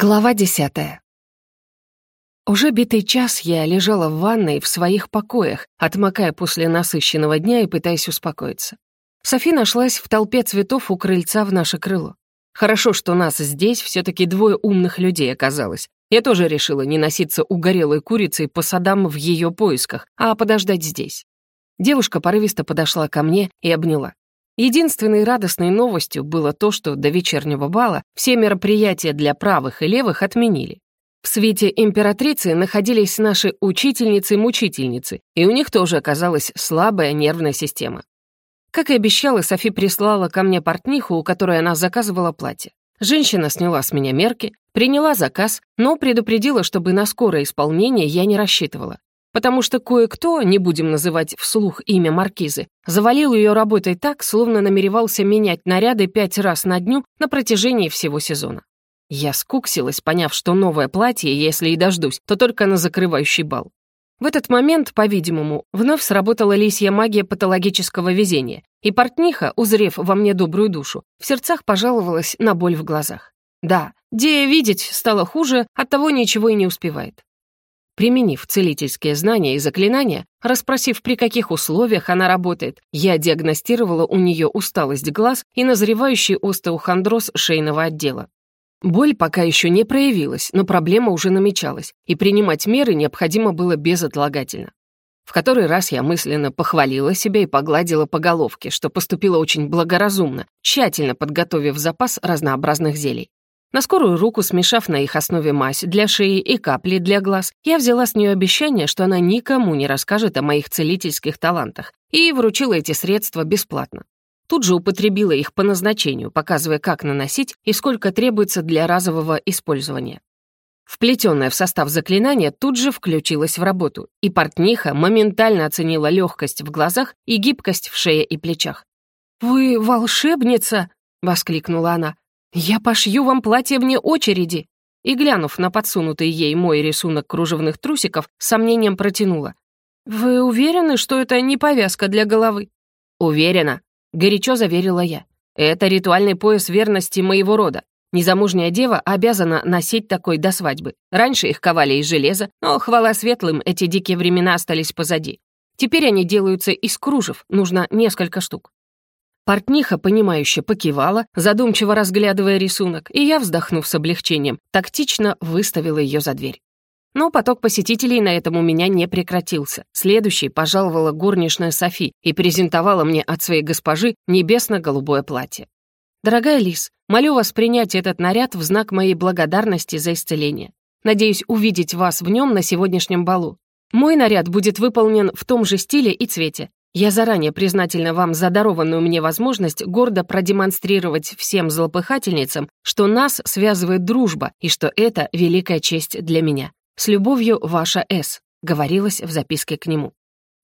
Глава десятая. Уже битый час я лежала в ванной в своих покоях, отмокая после насыщенного дня и пытаясь успокоиться. Софи нашлась в толпе цветов у крыльца в наше крыло. Хорошо, что нас здесь все таки двое умных людей оказалось. Я тоже решила не носиться угорелой курицей по садам в ее поисках, а подождать здесь. Девушка порывисто подошла ко мне и обняла. Единственной радостной новостью было то, что до вечернего бала все мероприятия для правых и левых отменили. В свете императрицы находились наши учительницы-мучительницы, и у них тоже оказалась слабая нервная система. Как и обещала, Софи прислала ко мне портниху, у которой она заказывала платье. Женщина сняла с меня мерки, приняла заказ, но предупредила, чтобы на скорое исполнение я не рассчитывала потому что кое-кто, не будем называть вслух имя маркизы, завалил ее работой так, словно намеревался менять наряды пять раз на дню на протяжении всего сезона. Я скуксилась, поняв, что новое платье, если и дождусь, то только на закрывающий бал. В этот момент, по-видимому, вновь сработала лисья магия патологического везения, и портниха, узрев во мне добрую душу, в сердцах пожаловалась на боль в глазах. Да, Дея видеть стало хуже, оттого ничего и не успевает. Применив целительские знания и заклинания, расспросив, при каких условиях она работает, я диагностировала у нее усталость глаз и назревающий остеохондроз шейного отдела. Боль пока еще не проявилась, но проблема уже намечалась, и принимать меры необходимо было безотлагательно. В который раз я мысленно похвалила себя и погладила по головке, что поступила очень благоразумно, тщательно подготовив запас разнообразных зелий. На скорую руку, смешав на их основе мазь для шеи и капли для глаз, я взяла с нее обещание, что она никому не расскажет о моих целительских талантах, и вручила эти средства бесплатно. Тут же употребила их по назначению, показывая, как наносить и сколько требуется для разового использования. Вплетенное в состав заклинание тут же включилось в работу, и портниха моментально оценила легкость в глазах и гибкость в шее и плечах. «Вы волшебница!» — воскликнула она. «Я пошью вам платье вне очереди!» И, глянув на подсунутый ей мой рисунок кружевных трусиков, с сомнением протянула. «Вы уверены, что это не повязка для головы?» «Уверена», — горячо заверила я. «Это ритуальный пояс верности моего рода. Незамужняя дева обязана носить такой до свадьбы. Раньше их ковали из железа, но, хвала светлым, эти дикие времена остались позади. Теперь они делаются из кружев, нужно несколько штук. Портниха, понимающе покивала, задумчиво разглядывая рисунок, и я, вздохнув с облегчением, тактично выставила ее за дверь. Но поток посетителей на этом у меня не прекратился. Следующей пожаловала горничная Софи и презентовала мне от своей госпожи небесно-голубое платье. «Дорогая Лис, молю вас принять этот наряд в знак моей благодарности за исцеление. Надеюсь увидеть вас в нем на сегодняшнем балу. Мой наряд будет выполнен в том же стиле и цвете. Я заранее признательна вам за дарованную мне возможность гордо продемонстрировать всем злопыхательницам, что нас связывает дружба и что это великая честь для меня. С любовью, ваша С», — говорилось в записке к нему.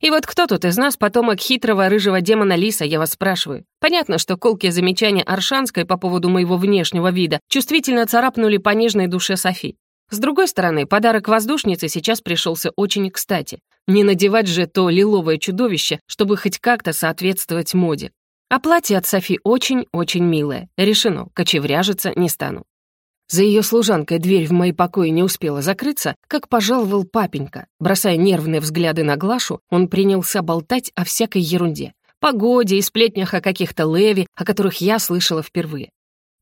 И вот кто тут из нас потомок хитрого рыжего демона Лиса, я вас спрашиваю? Понятно, что колкие замечания Аршанской по поводу моего внешнего вида чувствительно царапнули по нежной душе Софи. С другой стороны, подарок воздушнице сейчас пришелся очень кстати. Не надевать же то лиловое чудовище, чтобы хоть как-то соответствовать моде. А платье от Софи очень-очень милое. Решено, кочевряжиться не стану. За ее служанкой дверь в мои покои не успела закрыться, как пожаловал папенька. Бросая нервные взгляды на Глашу, он принялся болтать о всякой ерунде. Погоде и сплетнях о каких-то Леви, о которых я слышала впервые.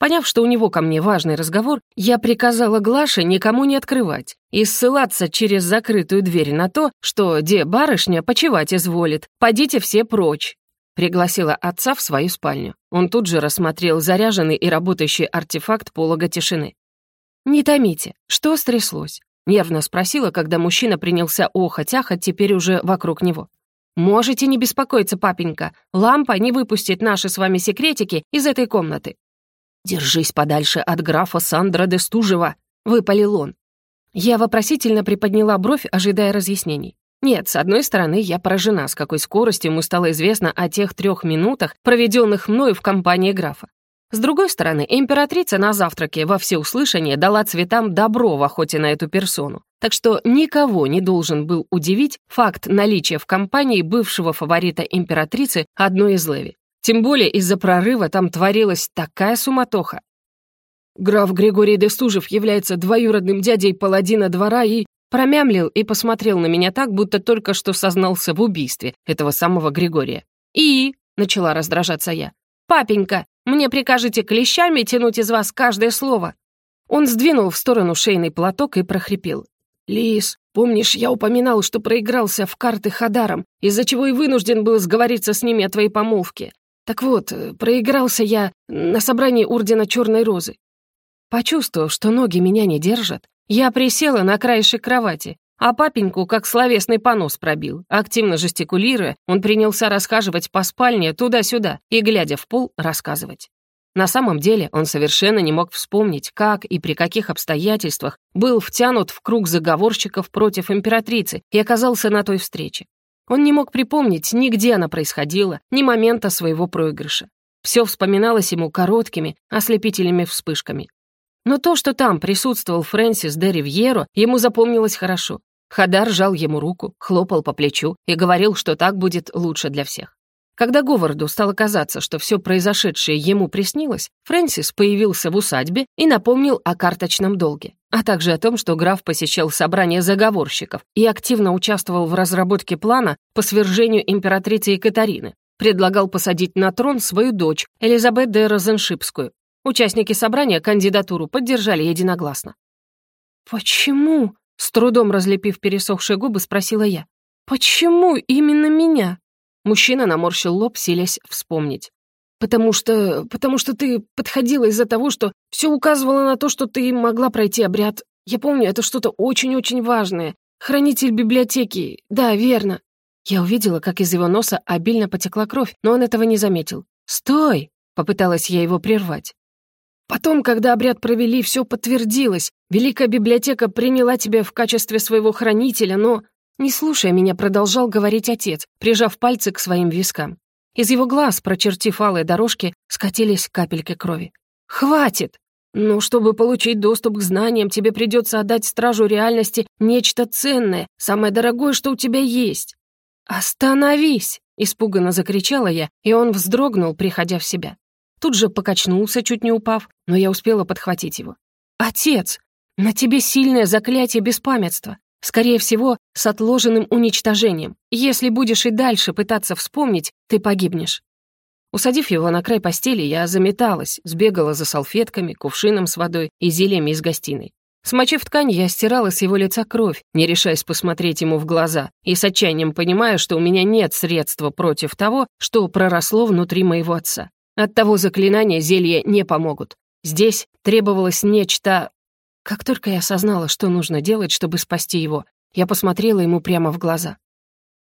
Поняв, что у него ко мне важный разговор, я приказала Глаше никому не открывать и ссылаться через закрытую дверь на то, что где барышня почевать изволит, подите все прочь. Пригласила отца в свою спальню. Он тут же рассмотрел заряженный и работающий артефакт полога тишины. «Не томите, что стряслось?» — нервно спросила, когда мужчина принялся охоть-ахать теперь уже вокруг него. «Можете не беспокоиться, папенька. Лампа не выпустит наши с вами секретики из этой комнаты. «Держись подальше от графа Сандра де Стужева», — выпалил он. Я вопросительно приподняла бровь, ожидая разъяснений. Нет, с одной стороны, я поражена, с какой скоростью ему стало известно о тех трех минутах, проведенных мною в компании графа. С другой стороны, императрица на завтраке во всеуслышание дала цветам добро в охоте на эту персону. Так что никого не должен был удивить факт наличия в компании бывшего фаворита императрицы одной из Леви. Тем более из-за прорыва там творилась такая суматоха. Граф Григорий Дестужев является двоюродным дядей паладина двора и...» Промямлил и посмотрел на меня так, будто только что сознался в убийстве этого самого Григория. «И...» — начала раздражаться я. «Папенька, мне прикажете клещами тянуть из вас каждое слово?» Он сдвинул в сторону шейный платок и прохрипел. «Лис, помнишь, я упоминал, что проигрался в карты Хадаром, из-за чего и вынужден был сговориться с ними о твоей помолвке? Так вот, проигрался я на собрании Ордена Черной Розы. Почувствовав, что ноги меня не держат, я присела на краешек кровати, а папеньку как словесный понос пробил. Активно жестикулируя, он принялся расхаживать по спальне туда-сюда и, глядя в пол, рассказывать. На самом деле он совершенно не мог вспомнить, как и при каких обстоятельствах был втянут в круг заговорщиков против императрицы и оказался на той встрече. Он не мог припомнить ни где она происходила, ни момента своего проигрыша. Все вспоминалось ему короткими, ослепительными вспышками. Но то, что там присутствовал Фрэнсис де Ривьеро, ему запомнилось хорошо. Хадар жал ему руку, хлопал по плечу и говорил, что так будет лучше для всех. Когда Говарду стало казаться, что все произошедшее ему приснилось, Фрэнсис появился в усадьбе и напомнил о карточном долге, а также о том, что граф посещал собрание заговорщиков и активно участвовал в разработке плана по свержению императрицы Екатерины, предлагал посадить на трон свою дочь, Элизабет де Розеншипскую, Участники собрания кандидатуру поддержали единогласно. «Почему?» — с трудом разлепив пересохшие губы, спросила я. «Почему именно меня?» Мужчина наморщил лоб, силясь вспомнить. «Потому что... потому что ты подходила из-за того, что все указывало на то, что ты могла пройти обряд. Я помню, это что-то очень-очень важное. Хранитель библиотеки. Да, верно». Я увидела, как из его носа обильно потекла кровь, но он этого не заметил. «Стой!» — попыталась я его прервать. Потом, когда обряд провели, все подтвердилось. Великая библиотека приняла тебя в качестве своего хранителя, но...» Не слушая меня, продолжал говорить отец, прижав пальцы к своим вискам. Из его глаз, прочертив алые дорожки, скатились капельки крови. «Хватит! Ну, чтобы получить доступ к знаниям, тебе придется отдать стражу реальности нечто ценное, самое дорогое, что у тебя есть». «Остановись!» — испуганно закричала я, и он вздрогнул, приходя в себя. Тут же покачнулся, чуть не упав, но я успела подхватить его. «Отец, на тебе сильное заклятие беспамятства. Скорее всего, с отложенным уничтожением. Если будешь и дальше пытаться вспомнить, ты погибнешь». Усадив его на край постели, я заметалась, сбегала за салфетками, кувшином с водой и зельями из гостиной. Смочив ткань, я стирала с его лица кровь, не решаясь посмотреть ему в глаза, и с отчаянием понимая, что у меня нет средства против того, что проросло внутри моего отца. От того заклинания зелья не помогут. Здесь требовалось нечто... Как только я осознала, что нужно делать, чтобы спасти его, я посмотрела ему прямо в глаза.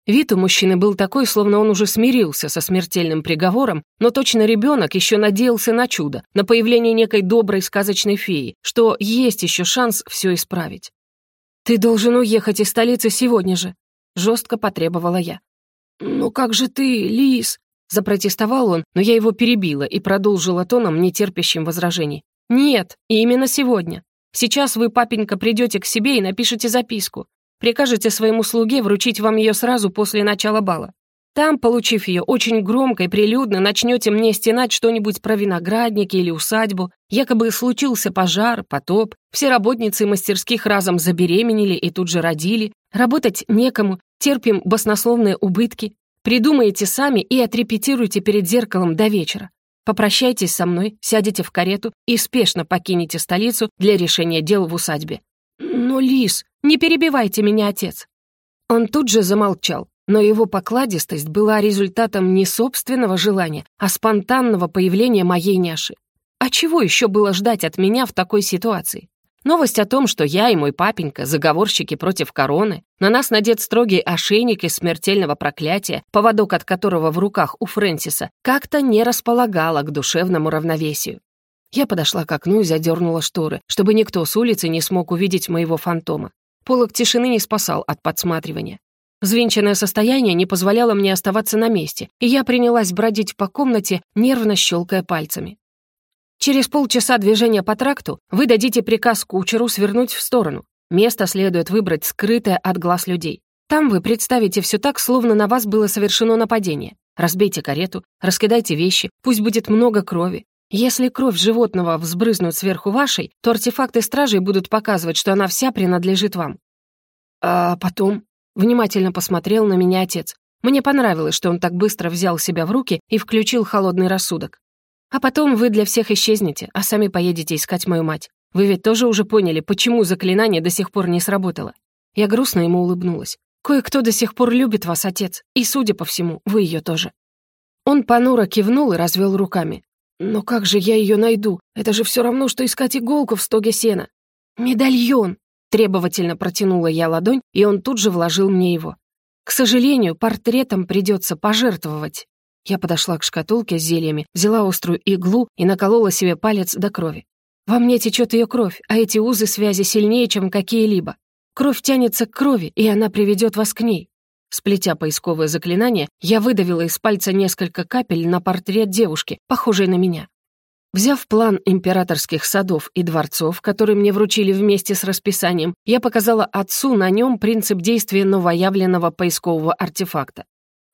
Вид у мужчины был такой, словно он уже смирился со смертельным приговором, но точно ребенок еще надеялся на чудо, на появление некой доброй сказочной феи, что есть еще шанс все исправить. «Ты должен уехать из столицы сегодня же», — жестко потребовала я. «Ну как же ты, Лис?» Запротестовал он, но я его перебила и продолжила тоном, нетерпящим возражений. «Нет, именно сегодня. Сейчас вы, папенька, придете к себе и напишите записку. Прикажете своему слуге вручить вам ее сразу после начала бала. Там, получив ее очень громко и прилюдно, начнете мне стенать что-нибудь про виноградники или усадьбу. Якобы случился пожар, потоп, все работницы мастерских разом забеременели и тут же родили. Работать некому, терпим баснословные убытки. Придумайте сами и отрепетируйте перед зеркалом до вечера. Попрощайтесь со мной, сядете в карету и спешно покинете столицу для решения дел в усадьбе. Но, Лис, не перебивайте меня, отец. Он тут же замолчал, но его покладистость была результатом не собственного желания, а спонтанного появления моей няши. А чего еще было ждать от меня в такой ситуации? Новость о том, что я и мой папенька, заговорщики против короны, на нас надет строгий ошейник из смертельного проклятия, поводок от которого в руках у Фрэнсиса, как-то не располагала к душевному равновесию. Я подошла к окну и задернула шторы, чтобы никто с улицы не смог увидеть моего фантома. Полок тишины не спасал от подсматривания. Взвинченное состояние не позволяло мне оставаться на месте, и я принялась бродить по комнате, нервно щелкая пальцами. Через полчаса движения по тракту вы дадите приказ кучеру свернуть в сторону. Место следует выбрать скрытое от глаз людей. Там вы представите все так, словно на вас было совершено нападение. Разбейте карету, раскидайте вещи, пусть будет много крови. Если кровь животного взбрызнут сверху вашей, то артефакты стражей будут показывать, что она вся принадлежит вам». «А потом?» — внимательно посмотрел на меня отец. Мне понравилось, что он так быстро взял себя в руки и включил холодный рассудок. «А потом вы для всех исчезнете, а сами поедете искать мою мать. Вы ведь тоже уже поняли, почему заклинание до сих пор не сработало». Я грустно ему улыбнулась. «Кое-кто до сих пор любит вас, отец, и, судя по всему, вы ее тоже». Он понуро кивнул и развел руками. «Но как же я ее найду? Это же все равно, что искать иголку в стоге сена». «Медальон!» — требовательно протянула я ладонь, и он тут же вложил мне его. «К сожалению, портретом придется пожертвовать». Я подошла к шкатулке с зельями, взяла острую иглу и наколола себе палец до крови. Во мне течет ее кровь, а эти узы связи сильнее, чем какие-либо. Кровь тянется к крови, и она приведет вас к ней. Сплетя поисковое заклинание, я выдавила из пальца несколько капель на портрет девушки, похожей на меня. Взяв план императорских садов и дворцов, который мне вручили вместе с расписанием, я показала отцу на нем принцип действия новоявленного поискового артефакта.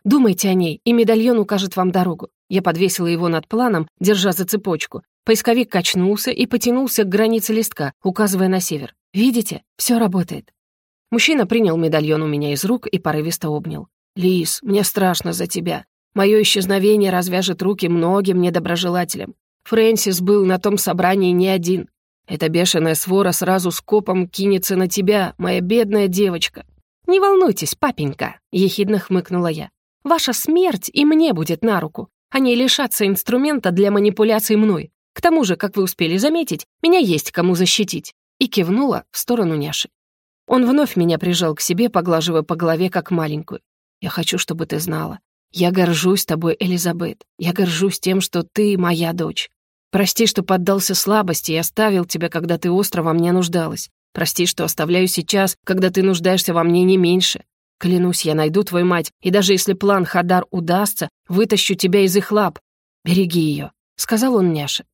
Думайте о ней, и медальон укажет вам дорогу. Я подвесила его над планом, держа за цепочку. Поисковик качнулся и потянулся к границе листка, указывая на север. Видите, все работает. Мужчина принял медальон у меня из рук и порывисто обнял. «Лис, мне страшно за тебя. Мое исчезновение развяжет руки многим недоброжелателям. Фрэнсис был на том собрании не один. Эта бешеная свора сразу с копом кинется на тебя, моя бедная девочка». «Не волнуйтесь, папенька», — ехидно хмыкнула я. «Ваша смерть и мне будет на руку. Они лишатся инструмента для манипуляций мной. К тому же, как вы успели заметить, меня есть кому защитить». И кивнула в сторону Няши. Он вновь меня прижал к себе, поглаживая по голове, как маленькую. «Я хочу, чтобы ты знала. Я горжусь тобой, Элизабет. Я горжусь тем, что ты моя дочь. Прости, что поддался слабости и оставил тебя, когда ты остро во мне нуждалась. Прости, что оставляю сейчас, когда ты нуждаешься во мне не меньше. Клянусь, я найду твою мать, и даже если план Хадар удастся, вытащу тебя из их лап. Береги ее», — сказал он Няше.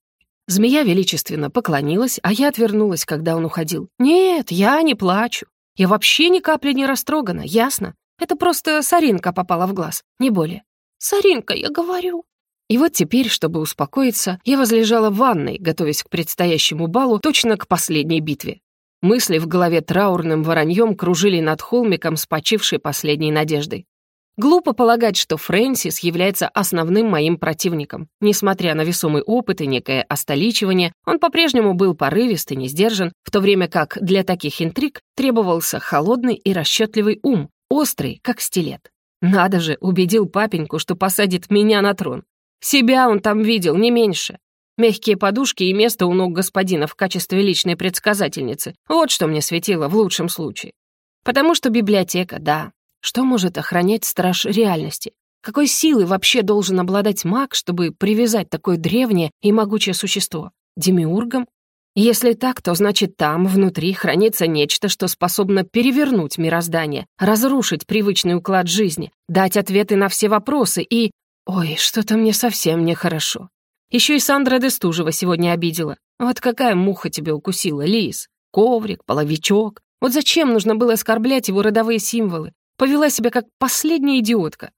Змея величественно поклонилась, а я отвернулась, когда он уходил. «Нет, я не плачу. Я вообще ни капли не растрогана, ясно? Это просто соринка попала в глаз, не более». «Соринка, я говорю». И вот теперь, чтобы успокоиться, я возлежала в ванной, готовясь к предстоящему балу, точно к последней битве. Мысли в голове траурным вороньем кружили над холмиком с почившей последней надеждой. Глупо полагать, что Фрэнсис является основным моим противником. Несмотря на весомый опыт и некое остоличивание, он по-прежнему был порывист и не сдержан, в то время как для таких интриг требовался холодный и расчетливый ум, острый, как стилет. Надо же, убедил папеньку, что посадит меня на трон. Себя он там видел, не меньше. Мягкие подушки и место у ног господина в качестве личной предсказательницы. Вот что мне светило в лучшем случае. Потому что библиотека, да, что может охранять страж реальности? Какой силой вообще должен обладать маг, чтобы привязать такое древнее и могучее существо? Демиургом? Если так, то значит там, внутри, хранится нечто, что способно перевернуть мироздание, разрушить привычный уклад жизни, дать ответы на все вопросы и... Ой, что-то мне совсем нехорошо. Еще и Сандра Дестужева сегодня обидела. Вот какая муха тебя укусила, Лис? Коврик, половичок. Вот зачем нужно было оскорблять его родовые символы? Повела себя как последняя идиотка.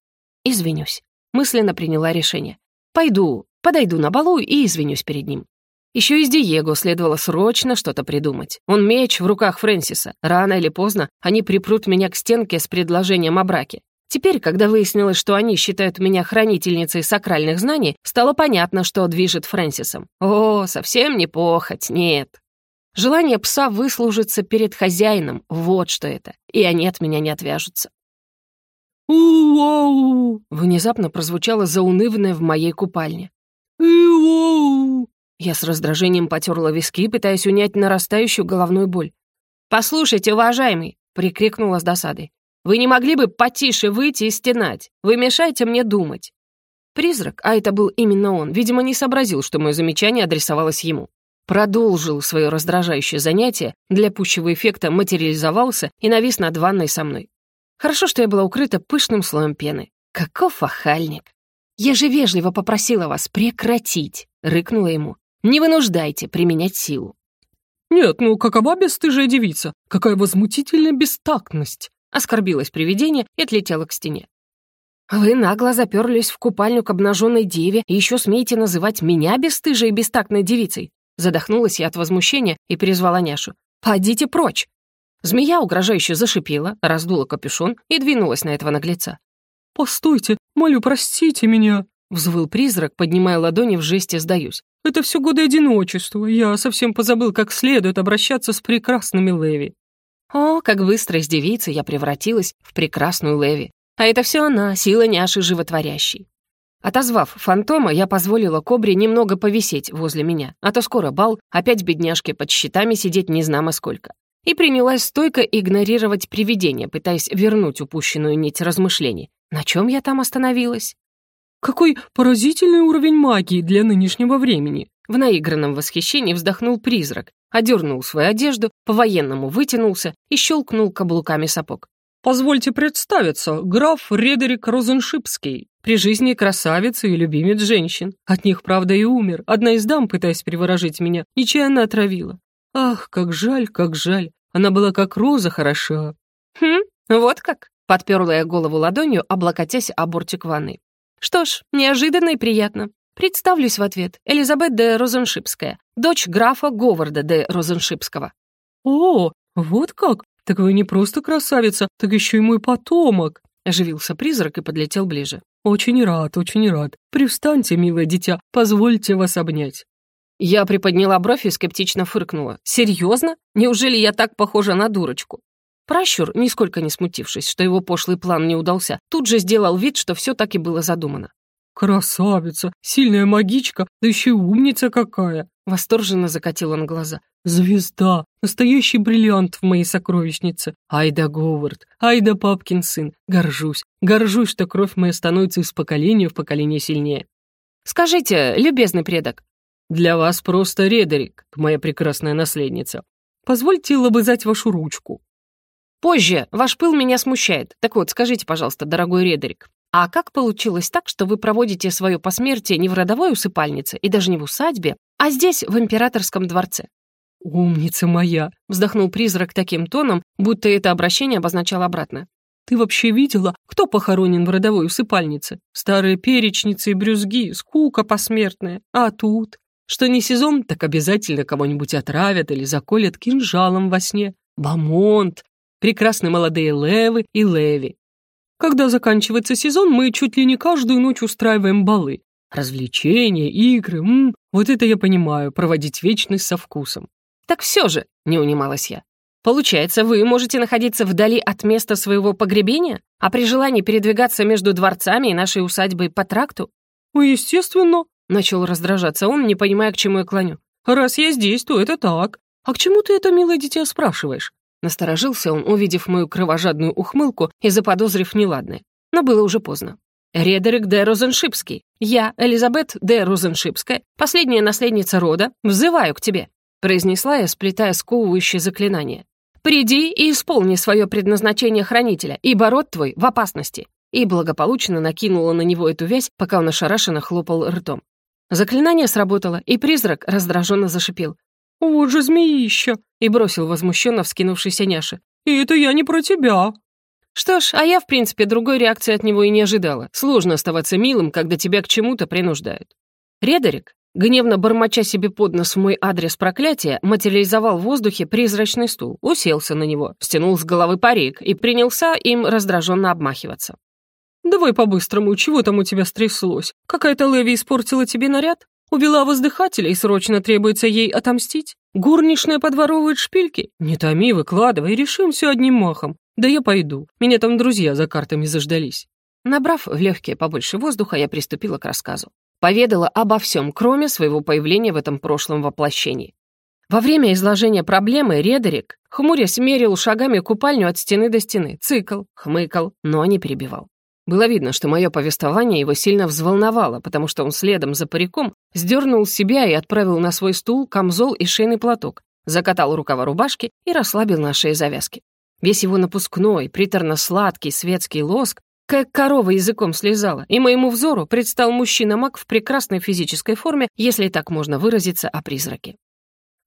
Извинюсь. Мысленно приняла решение. Пойду, подойду на балу и извинюсь перед ним. Еще из Диего следовало срочно что-то придумать. Он меч в руках Фрэнсиса. Рано или поздно они припрут меня к стенке с предложением о браке. Теперь, когда выяснилось, что они считают меня хранительницей сакральных знаний, стало понятно, что движет Фрэнсисом. О, совсем не похоть, нет. Желание пса выслужиться перед хозяином — вот что это, и они от меня не отвяжутся. «У-оу!» — внезапно прозвучало заунывное в моей купальне. «У-оу!» Я с раздражением потерла виски, пытаясь унять нарастающую головную боль. «Послушайте, уважаемый!» — прикрикнула с досадой. «Вы не могли бы потише выйти и стенать? Вы мешаете мне думать!» Призрак, а это был именно он, видимо, не сообразил, что мое замечание адресовалось ему. Продолжил свое раздражающее занятие, для пущего эффекта материализовался и навис над ванной со мной. Хорошо, что я была укрыта пышным слоем пены. Каков охальник! «Я же вежливо попросила вас прекратить», — рыкнула ему. «Не вынуждайте применять силу». «Нет, ну какова бесстыжая девица? Какая возмутительная бестактность!» Оскорбилось привидение и отлетело к стене. Вы нагло заперлись в купальню к обнаженной деве и еще смеете называть меня бесстыжей и бестактной девицей?» Задохнулась я от возмущения и перезвала Няшу. «Подите прочь!» Змея угрожающе зашипела, раздула капюшон и двинулась на этого наглеца. «Постойте, молю, простите меня!» Взвыл призрак, поднимая ладони в жесте «сдаюсь». «Это все годы одиночества. Я совсем позабыл, как следует обращаться с прекрасными Леви». О, как быстро из девицы я превратилась в прекрасную Леви. А это все она, сила няши животворящей. Отозвав фантома, я позволила кобре немного повисеть возле меня, а то скоро бал, опять бедняжке под щитами сидеть не знамо сколько. И принялась стойко игнорировать привидение, пытаясь вернуть упущенную нить размышлений. На чем я там остановилась? Какой поразительный уровень магии для нынешнего времени!» В наигранном восхищении вздохнул призрак, одернул свою одежду, по-военному вытянулся и щелкнул каблуками сапог. «Позвольте представиться, граф Редерик Розеншипский, при жизни красавица и любимец женщин. От них, правда, и умер. Одна из дам, пытаясь приворожить меня, нечаянно отравила. Ах, как жаль, как жаль. Она была как роза хороша». «Хм, вот как?» — подперла я голову ладонью, облокотясь о бортик ванны. Что ж, неожиданно и приятно. Представлюсь в ответ. Элизабет де Розеншипская, дочь графа Говарда де Розеншипского. «О, вот как? Так вы не просто красавица, так еще и мой потомок!» Оживился призрак и подлетел ближе. «Очень рад, очень рад. Привстаньте, милое дитя, позвольте вас обнять». Я приподняла бровь и скептично фыркнула. «Серьезно? Неужели я так похожа на дурочку?» Пращур, нисколько не смутившись, что его пошлый план не удался, тут же сделал вид, что все так и было задумано. «Красавица, сильная магичка, да еще и умница какая!» Восторженно закатил он глаза. «Звезда! Настоящий бриллиант в моей сокровищнице! Айда Говард! Айда папкин сын! Горжусь! Горжусь, что кровь моя становится из поколения в поколение сильнее!» «Скажите, любезный предок!» «Для вас просто Редерик, моя прекрасная наследница. Позвольте лобызать вашу ручку». Позже. Ваш пыл меня смущает. Так вот, скажите, пожалуйста, дорогой Редерик, а как получилось так, что вы проводите свое посмертие не в родовой усыпальнице и даже не в усадьбе, а здесь, в императорском дворце?» «Умница моя!» — вздохнул призрак таким тоном, будто это обращение обозначало обратно. «Ты вообще видела, кто похоронен в родовой усыпальнице? Старые перечницы и брюзги, скука посмертная. А тут? Что не сезон, так обязательно кого-нибудь отравят или заколят кинжалом во сне. Бамонт, прекрасные молодые Левы и Леви. Когда заканчивается сезон, мы чуть ли не каждую ночь устраиваем балы. Развлечения, игры, м, вот это я понимаю, проводить вечность со вкусом. Так все же, не унималась я. Получается, вы можете находиться вдали от места своего погребения, а при желании передвигаться между дворцами и нашей усадьбой по тракту? Ну, естественно, начал раздражаться он, не понимая, к чему я клоню. Раз я здесь, то это так. А к чему ты это, милое дитя, спрашиваешь? Насторожился он, увидев мою кровожадную ухмылку и заподозрив неладное. Но было уже поздно. Редерик де Розеншипский. Я, Элизабет де Розеншипская, последняя наследница рода, взываю к тебе», произнесла я, сплетая сковывающее заклинание. «Приди и исполни свое предназначение хранителя, ибо род твой в опасности». И благополучно накинула на него эту вязь, пока он ошарашенно хлопал ртом. Заклинание сработало, и призрак раздраженно зашипел. «Вот же змеища!» и бросил возмущенно вскинувшийся Няша. «И это я не про тебя!» Что ж, а я, в принципе, другой реакции от него и не ожидала. Сложно оставаться милым, когда тебя к чему-то принуждают. Редерик, гневно бормоча себе под нос в мой адрес проклятия, материализовал в воздухе призрачный стул, уселся на него, стянул с головы парик и принялся им раздраженно обмахиваться. «Давай по-быстрому, чего там у тебя стряслось? Какая-то Леви испортила тебе наряд? Увела воздыхателя и срочно требуется ей отомстить? Горничная подворовывает шпильки? Не томи, выкладывай, решим все одним махом. Да я пойду, меня там друзья за картами заждались». Набрав в легкие побольше воздуха, я приступила к рассказу. Поведала обо всем, кроме своего появления в этом прошлом воплощении. Во время изложения проблемы Редерик, хмурясь, мерил шагами купальню от стены до стены, цикл, хмыкал, но не перебивал. Было видно, что мое повествование его сильно взволновало, потому что он следом за париком сдернул себя и отправил на свой стул камзол и шейный платок, закатал рукава рубашки и расслабил на шее завязки. Весь его напускной, приторно-сладкий светский лоск, как корова языком слезала, и моему взору предстал мужчина-маг в прекрасной физической форме, если так можно выразиться о призраке.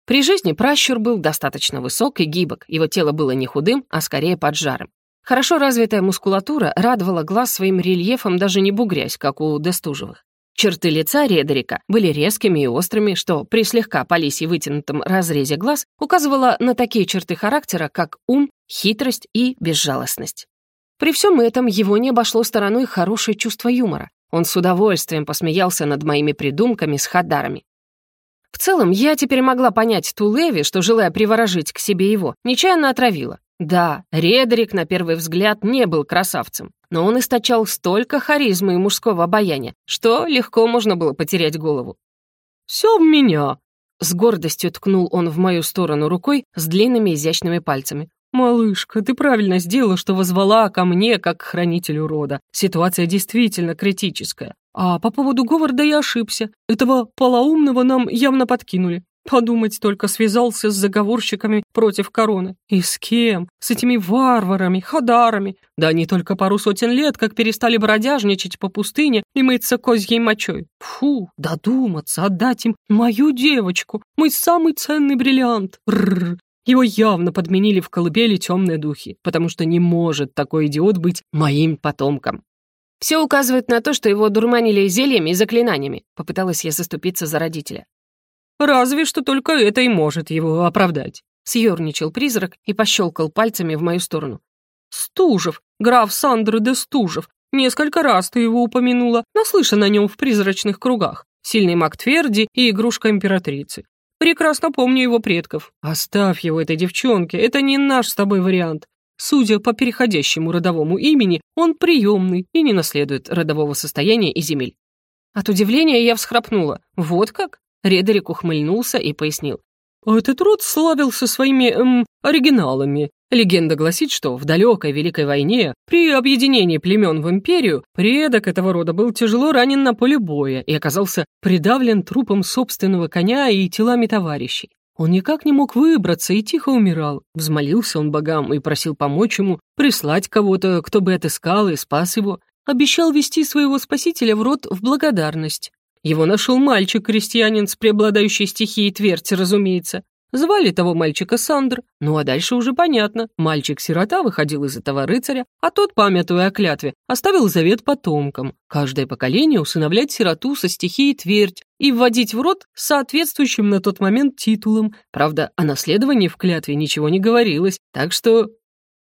При жизни пращур был достаточно высок и гибок, его тело было не худым, а скорее поджарым. Хорошо развитая мускулатура радовала глаз своим рельефом, даже не бугрясь, как у Достужевых. Черты лица Редерика были резкими и острыми, что при слегка по вытянутом разрезе глаз указывало на такие черты характера, как ум, хитрость и безжалостность. При всем этом его не обошло стороной хорошее чувство юмора. Он с удовольствием посмеялся над моими придумками с хадарами. В целом, я теперь могла понять ту Леви, что, желая приворожить к себе его, нечаянно отравила. Да, Редерик на первый взгляд не был красавцем, но он источал столько харизмы и мужского обаяния, что легко можно было потерять голову. «Все в меня!» С гордостью ткнул он в мою сторону рукой с длинными изящными пальцами. «Малышка, ты правильно сделала, что возвала ко мне как к хранителю рода. Ситуация действительно критическая. А по поводу Говарда я ошибся. Этого полоумного нам явно подкинули. Подумать только, связался с заговорщиками против короны. И с кем? С этими варварами, хадарами. Да они только пару сотен лет, как перестали бродяжничать по пустыне и мыться козьей мочой. Фу, додуматься, отдать им мою девочку, мой самый ценный бриллиант. Рррр. Его явно подменили в колыбели темные духи, потому что не может такой идиот быть моим потомком. Все указывает на то, что его дурманили зельями и заклинаниями, попыталась я заступиться за родителя. Разве что только это и может его оправдать. Съерничал призрак и пощелкал пальцами в мою сторону. «Стужев, граф Сандр де Стужев. Несколько раз ты его упомянула, наслышан о нем в призрачных кругах. Сильный маг Тверди и игрушка императрицы. Прекрасно помню его предков. Оставь его этой девчонке, это не наш с тобой вариант. Судя по переходящему родовому имени, он приемный и не наследует родового состояния и земель. От удивления я всхрапнула. Вот как? Редерик ухмыльнулся и пояснил. «Этот род славился своими, эм, оригиналами. Легенда гласит, что в далекой Великой войне, при объединении племен в империю, предок этого рода был тяжело ранен на поле боя и оказался придавлен трупом собственного коня и телами товарищей. Он никак не мог выбраться и тихо умирал. Взмолился он богам и просил помочь ему, прислать кого-то, кто бы отыскал и спас его. Обещал вести своего спасителя в рот в благодарность. Его нашел мальчик-крестьянин с преобладающей стихией твердь, разумеется. Звали того мальчика Сандр. Ну а дальше уже понятно. Мальчик-сирота выходил из этого рыцаря, а тот, памятуя о клятве, оставил завет потомкам. Каждое поколение усыновлять сироту со стихией твердь и вводить в род соответствующим на тот момент титулом. Правда, о наследовании в клятве ничего не говорилось, так что...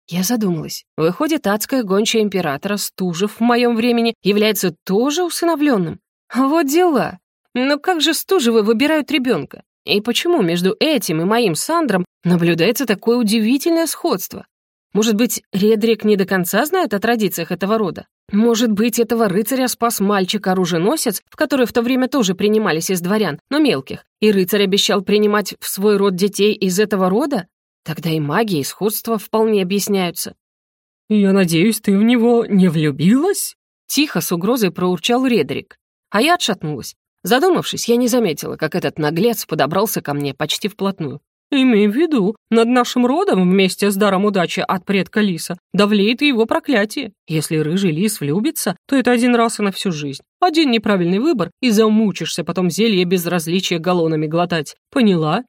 Я задумалась. Выходит, адская гончая императора Стужев в моем времени является тоже усыновленным. Вот дела. Но как же Стужевы выбирают ребенка? И почему между этим и моим Сандром наблюдается такое удивительное сходство? Может быть, Редрик не до конца знает о традициях этого рода? Может быть, этого рыцаря спас мальчик-оруженосец, в который в то время тоже принимались из дворян, но мелких, и рыцарь обещал принимать в свой род детей из этого рода? Тогда и магия, и сходство вполне объясняются. «Я надеюсь, ты в него не влюбилась?» Тихо, с угрозой проурчал Редрик. А я отшатнулась. Задумавшись, я не заметила, как этот наглец подобрался ко мне почти вплотную. «Имей в виду, над нашим родом вместе с даром удачи от предка лиса давлеет и его проклятие. Если рыжий лис влюбится, то это один раз и на всю жизнь. Один неправильный выбор, и замучишься потом зелье безразличия галлонами глотать. Поняла?»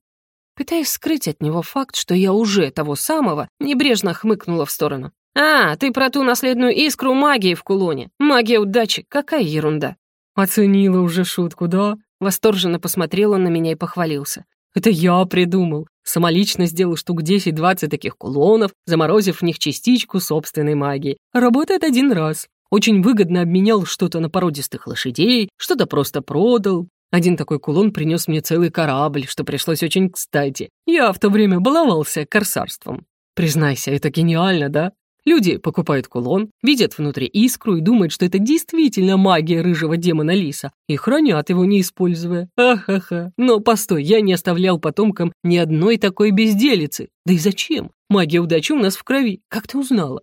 Пытаясь скрыть от него факт, что я уже того самого, небрежно хмыкнула в сторону. «А, ты про ту наследную искру магии в кулоне. Магия удачи, какая ерунда!» «Оценила уже шутку, да?» Восторженно посмотрел он на меня и похвалился. «Это я придумал. Самолично сделал штук 10-20 таких кулонов, заморозив в них частичку собственной магии. Работает один раз. Очень выгодно обменял что-то на породистых лошадей, что-то просто продал. Один такой кулон принес мне целый корабль, что пришлось очень кстати. Я в то время баловался корсарством. Признайся, это гениально, да? Люди покупают кулон, видят внутри искру и думают, что это действительно магия рыжего демона Лиса, и хранят его, не используя. Ахаха. Но постой, я не оставлял потомкам ни одной такой безделицы. Да и зачем? Магия удачи у нас в крови. Как ты узнала?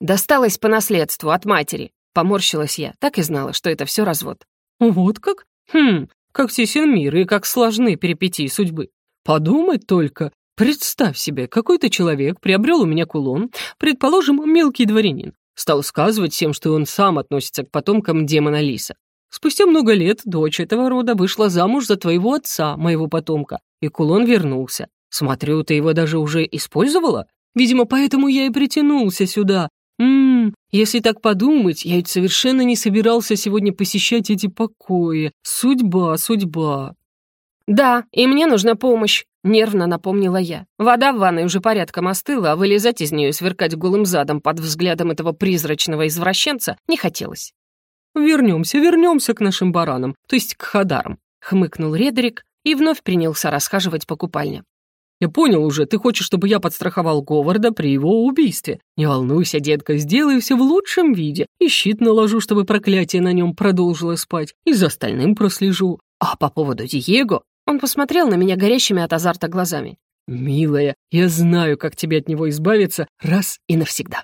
Досталось по наследству от матери. Поморщилась я, так и знала, что это все развод. Вот как? Хм, как тесен мир и как сложны перипетии судьбы. Подумать только, Представь себе, какой-то человек приобрел у меня кулон, предположим, мелкий дворянин, стал сказывать всем, что он сам относится к потомкам демона Лиса. Спустя много лет дочь этого рода вышла замуж за твоего отца, моего потомка, и кулон вернулся. Смотрю, ты его даже уже использовала? Видимо, поэтому я и притянулся сюда, Ммм, если так подумать, я ведь совершенно не собирался сегодня посещать эти покои. Судьба, судьба. «Да, и мне нужна помощь», — нервно напомнила я. Вода в ванной уже порядком остыла, а вылезать из нее и сверкать голым задом под взглядом этого призрачного извращенца не хотелось. «Вернемся, вернемся к нашим баранам, то есть к хадарам», — хмыкнул Редерик и вновь принялся расхаживать по купальне. «Я понял уже, ты хочешь, чтобы я подстраховал Говарда при его убийстве. Не волнуйся, детка, сделаю все в лучшем виде. И щит наложу, чтобы проклятие на нем продолжило спать, и за остальным прослежу. А по поводу Диего, он посмотрел на меня горящими от азарта глазами. «Милая, я знаю, как тебе от него избавиться раз и навсегда».